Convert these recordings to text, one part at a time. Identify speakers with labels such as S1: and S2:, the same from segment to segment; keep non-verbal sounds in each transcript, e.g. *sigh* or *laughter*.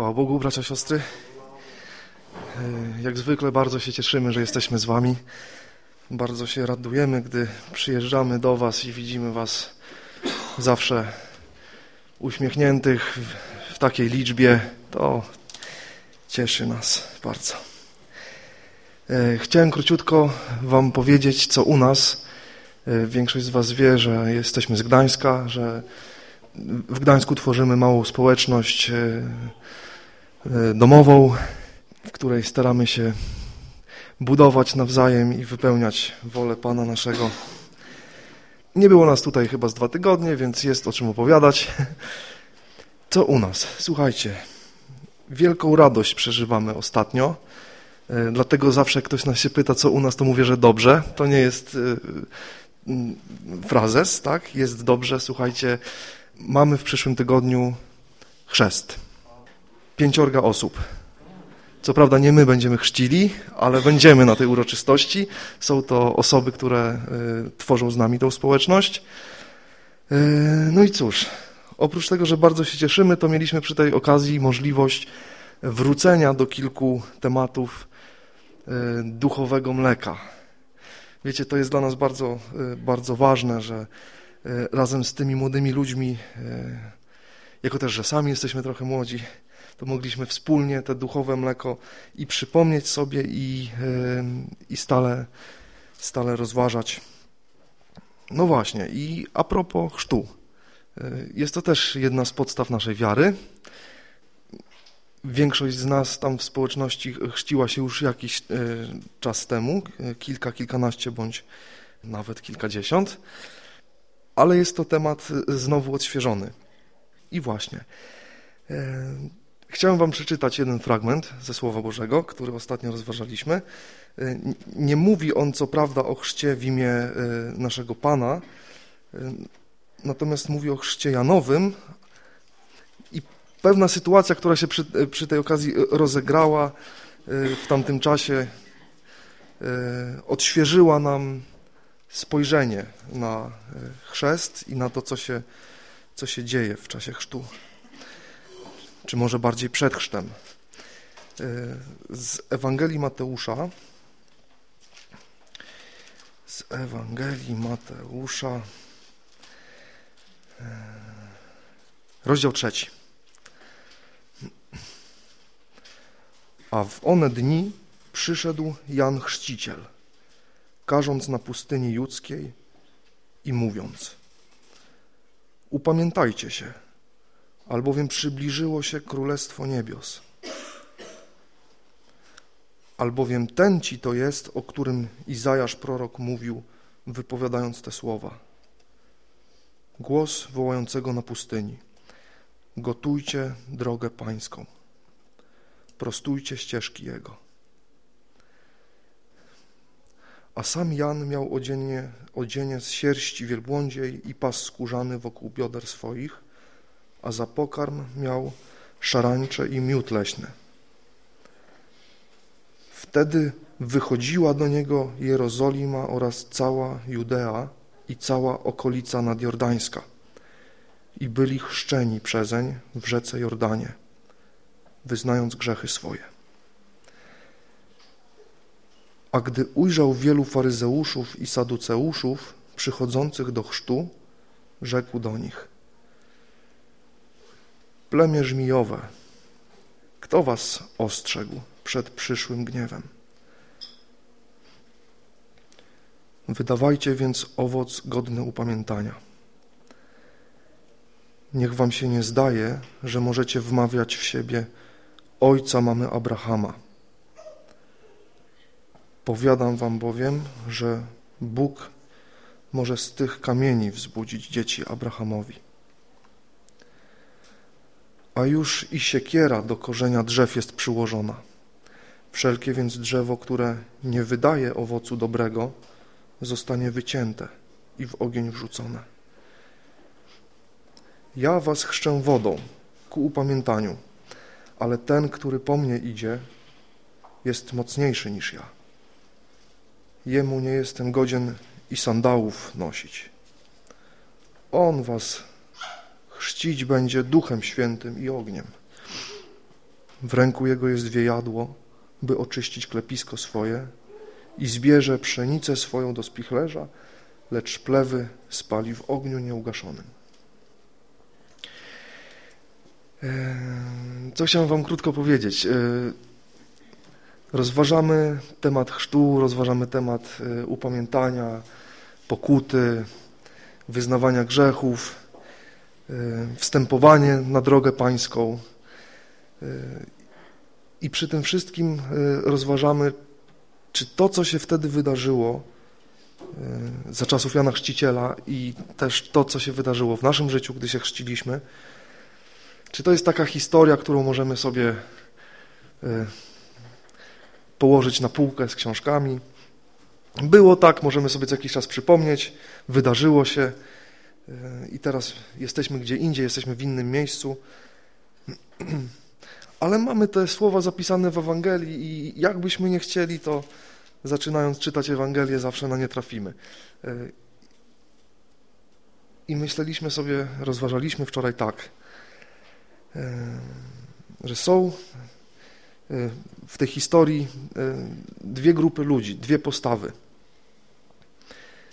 S1: Chwała Bogu, bracia, siostry. E, jak zwykle bardzo się cieszymy, że jesteśmy z Wami. Bardzo się radujemy, gdy przyjeżdżamy do Was i widzimy Was zawsze uśmiechniętych w takiej liczbie. To cieszy nas bardzo. E, chciałem króciutko Wam powiedzieć, co u nas. E, większość z Was wie, że jesteśmy z Gdańska, że w Gdańsku tworzymy małą społeczność domową, w której staramy się budować nawzajem i wypełniać wolę Pana naszego. Nie było nas tutaj chyba z dwa tygodnie, więc jest o czym opowiadać. *laughs* Co u nas? Słuchajcie, wielką radość przeżywamy ostatnio, e, dlatego zawsze ktoś nas się pyta, co u nas, to mówię, że dobrze. To nie jest e, frazes, tak? Jest dobrze. Słuchajcie, mamy w przyszłym tygodniu chrzest. Pięciorga osób co prawda nie my będziemy chrzcili, ale będziemy na tej uroczystości. Są to osoby, które y, tworzą z nami tą społeczność. Y, no i cóż, oprócz tego, że bardzo się cieszymy, to mieliśmy przy tej okazji możliwość wrócenia do kilku tematów y, duchowego mleka. Wiecie, to jest dla nas bardzo, bardzo ważne, że razem z tymi młodymi ludźmi, jako też, że sami jesteśmy trochę młodzi, to mogliśmy wspólnie te duchowe mleko i przypomnieć sobie i, i stale, stale rozważać. No właśnie, i a propos chrztu. E, jest to też jedna z podstaw naszej wiary. Większość z nas tam w społeczności chrzciła się już jakiś e, czas temu, kilka, kilkanaście bądź nawet kilkadziesiąt, ale jest to temat znowu odświeżony. I właśnie, e, Chciałem wam przeczytać jeden fragment ze Słowa Bożego, który ostatnio rozważaliśmy. Y, nie mówi on co prawda o chrzcie w imię y, naszego Pana, y, natomiast mówi o chrzcie Janowym i pewna sytuacja, która się przy, przy tej okazji rozegrała w tamtym czasie, odświeżyła nam spojrzenie na chrzest i na to, co się, co się dzieje w czasie chrztu czy może bardziej przed chrztem. E, z Ewangelii Mateusza, z Ewangelii Mateusza, e, rozdział trzeci. A w one dni przyszedł Jan Chrzciciel, karząc na pustyni judzkiej i mówiąc Upamiętajcie się, albowiem przybliżyło się Królestwo Niebios. Albowiem ten ci to jest, o którym Izajasz prorok mówił, wypowiadając te słowa. Głos wołającego na pustyni. Gotujcie drogę pańską. Prostujcie ścieżki Jego. A sam Jan miał odzienie, odzienie z sierści wielbłądziej i pas skórzany wokół bioder swoich – a za pokarm miał szarańcze i miód leśny. Wtedy wychodziła do niego Jerozolima oraz cała Judea i cała okolica nadjordańska i byli chrzczeni przezeń w rzece Jordanie, wyznając grzechy swoje. A gdy ujrzał wielu faryzeuszów i saduceuszów przychodzących do chrztu, rzekł do nich – Plemię żmijowe, kto was ostrzegł przed przyszłym gniewem? Wydawajcie więc owoc godny upamiętania. Niech wam się nie zdaje, że możecie wmawiać w siebie ojca mamy Abrahama. Powiadam wam bowiem, że Bóg może z tych kamieni wzbudzić dzieci Abrahamowi a już i siekiera do korzenia drzew jest przyłożona. Wszelkie więc drzewo, które nie wydaje owocu dobrego, zostanie wycięte i w ogień wrzucone. Ja was chrzczę wodą ku upamiętaniu, ale ten, który po mnie idzie, jest mocniejszy niż ja. Jemu nie jestem godzien i sandałów nosić. On was chrzcić będzie Duchem Świętym i ogniem. w ręku jego jest wiejadło, by oczyścić klepisko swoje i zbierze pszenicę swoją do spichlerza, lecz plewy spali w ogniu nieugaszonym. Co chciałem wam krótko powiedzieć? Rozważamy temat chrztu, rozważamy temat upamiętania, pokuty, wyznawania grzechów, wstępowanie na drogę pańską. I przy tym wszystkim rozważamy, czy to, co się wtedy wydarzyło za czasów Jana Chrzciciela i też to, co się wydarzyło w naszym życiu, gdy się chrzciliśmy, czy to jest taka historia, którą możemy sobie położyć na półkę z książkami? Było tak, możemy sobie co jakiś czas przypomnieć, wydarzyło się i teraz jesteśmy gdzie indziej, jesteśmy w innym miejscu. *clears throat* Ale mamy te słowa zapisane w Ewangelii i jakbyśmy nie chcieli, to zaczynając czytać Ewangelię zawsze na nie trafimy. I myśleliśmy sobie, rozważaliśmy wczoraj tak, że są w tej historii dwie grupy ludzi, dwie postawy.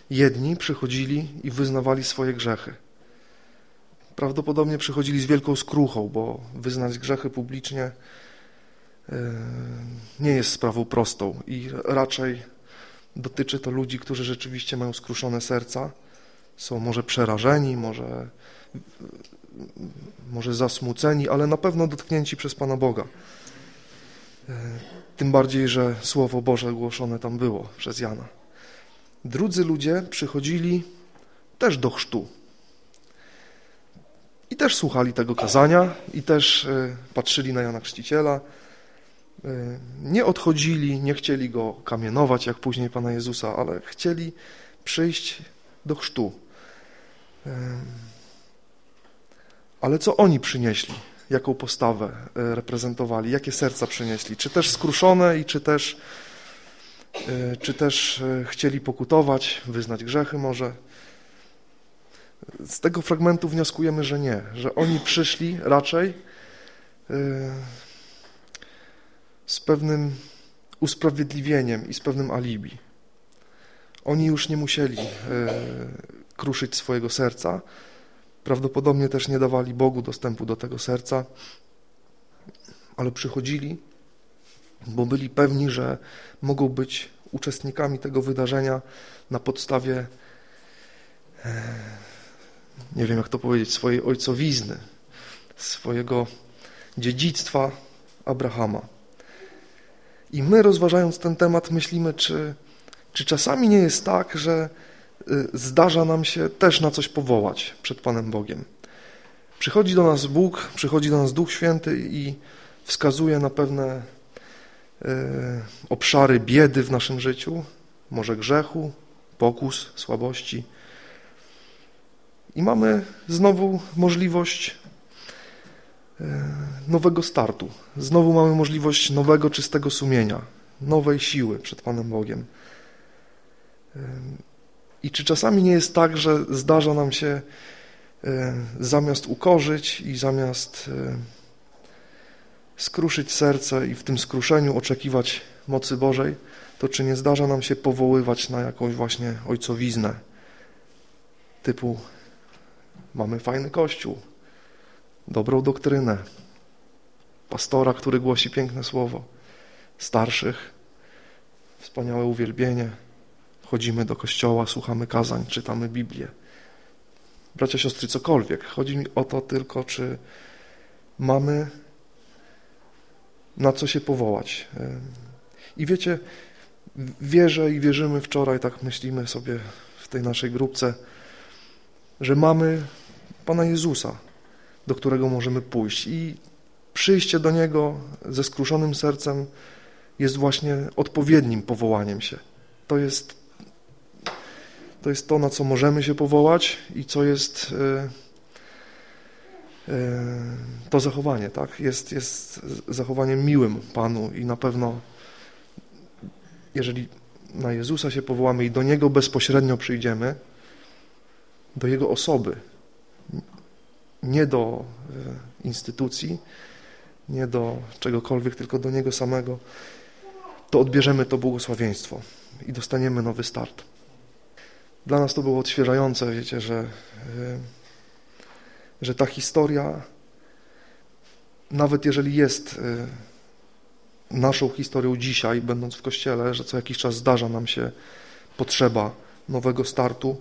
S1: Jedni przychodzili i wyznawali swoje grzechy. Prawdopodobnie przychodzili z wielką skruchą, bo wyznać grzechy publicznie nie jest sprawą prostą i raczej dotyczy to ludzi, którzy rzeczywiście mają skruszone serca, są może przerażeni, może, może zasmuceni, ale na pewno dotknięci przez Pana Boga. Tym bardziej, że Słowo Boże głoszone tam było przez Jana. Drudzy ludzie przychodzili też do chrztu. I też słuchali tego kazania, i też patrzyli na Jana Chrzciciela. Nie odchodzili, nie chcieli go kamienować, jak później Pana Jezusa, ale chcieli przyjść do chrztu. Ale co oni przynieśli? Jaką postawę reprezentowali? Jakie serca przynieśli? Czy też skruszone i czy też, czy też chcieli pokutować, wyznać grzechy może? Z tego fragmentu wnioskujemy, że nie, że oni przyszli raczej z pewnym usprawiedliwieniem i z pewnym alibi. Oni już nie musieli kruszyć swojego serca, prawdopodobnie też nie dawali Bogu dostępu do tego serca, ale przychodzili, bo byli pewni, że mogą być uczestnikami tego wydarzenia na podstawie nie wiem jak to powiedzieć, swojej ojcowizny, swojego dziedzictwa Abrahama. I my rozważając ten temat myślimy, czy, czy czasami nie jest tak, że y, zdarza nam się też na coś powołać przed Panem Bogiem. Przychodzi do nas Bóg, przychodzi do nas Duch Święty i wskazuje na pewne obszary biedy w naszym życiu, może grzechu, pokus, słabości, i mamy znowu możliwość e, nowego startu. Znowu mamy możliwość nowego, czystego sumienia, nowej siły przed Panem Bogiem. E, I czy czasami nie jest tak, że zdarza nam się e, zamiast ukorzyć i zamiast skruszyć serce i w tym skruszeniu oczekiwać mocy Bożej, to czy nie zdarza nam się powoływać na jakąś właśnie ojcowiznę typu Mamy fajny kościół, dobrą doktrynę, pastora, który głosi piękne słowo, starszych, wspaniałe uwielbienie. Chodzimy do kościoła, słuchamy kazań, czytamy Biblię. Bracia, siostry, cokolwiek. Chodzi mi o to tylko, czy mamy na co się powołać. I wiecie, wierzę i wierzymy wczoraj, tak myślimy sobie w tej naszej grupce, że mamy Pana Jezusa, do którego możemy pójść i przyjście do Niego ze skruszonym sercem jest właśnie odpowiednim powołaniem się. To jest to, jest to na co możemy się powołać i co jest e, e, to zachowanie, tak? Jest, jest zachowaniem miłym Panu i na pewno jeżeli na Jezusa się powołamy i do Niego bezpośrednio przyjdziemy, do Jego osoby, nie do e, instytucji, nie do czegokolwiek, tylko do Niego samego, to odbierzemy to błogosławieństwo i dostaniemy nowy start. Dla nas to było odświeżające, wiecie, że, y, że ta historia, nawet jeżeli jest y, naszą historią dzisiaj, będąc w Kościele, że co jakiś czas zdarza nam się potrzeba nowego startu,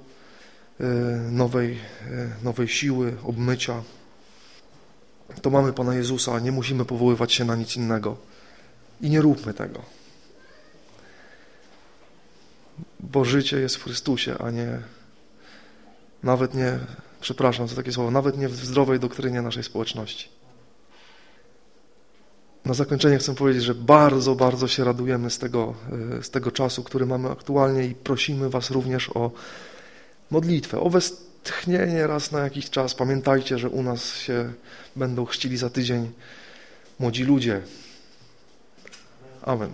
S1: y, nowej, nowej siły, obmycia, to mamy Pana Jezusa, nie musimy powoływać się na nic innego. I nie róbmy tego. Bo życie jest w Chrystusie, a nie nawet nie, przepraszam za takie słowo, nawet nie w zdrowej doktrynie naszej społeczności. Na zakończenie chcę powiedzieć, że bardzo, bardzo się radujemy z tego, z tego czasu, który mamy aktualnie i prosimy Was również o modlitwę, o westchnienie raz na jakiś czas. Pamiętajcie, że u nas się będą chrzcili za tydzień młodzi ludzie. Amen.